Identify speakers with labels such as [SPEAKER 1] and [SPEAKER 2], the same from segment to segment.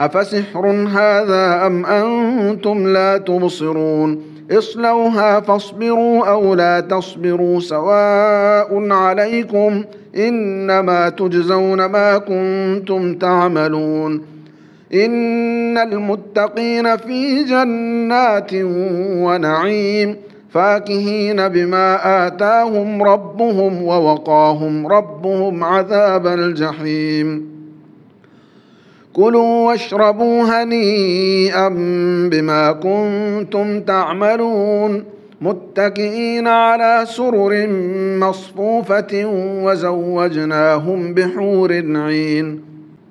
[SPEAKER 1] أفسحر هذا أم أنتم لا تبصرون؟ اصلوها فاصبروا أو لا تصبروا سواء عليكم إنما تجزون ما كنتم تعملون. إن المتقين في جنات ونعيم فاكهين بما آتاهم ربهم ووقاهم ربهم عذاب الجحيم. كلوا واشربوا هنيئا بما كنتم تعملون متكئين على سرر مصفوفة وزوجناهم بحور عين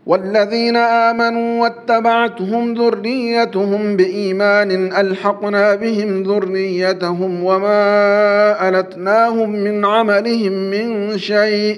[SPEAKER 1] والذين آمنوا واتبعتهم ذريتهم بإيمان ألحقنا بهم ذريتهم وما ألتناهم من عملهم من شيء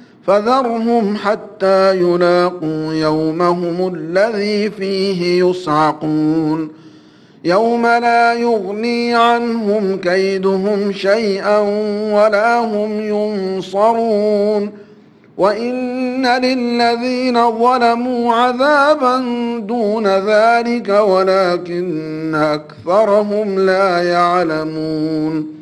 [SPEAKER 1] فذرهم حتى يلاقوا يومهم الذي فيه يصعقون. يوم لا يغني عنهم كيدهم شيئا ولا هم ينصرون. وإن للذين ظلموا عذابا دون ذلك ولكن أكثرهم لا يعلمون.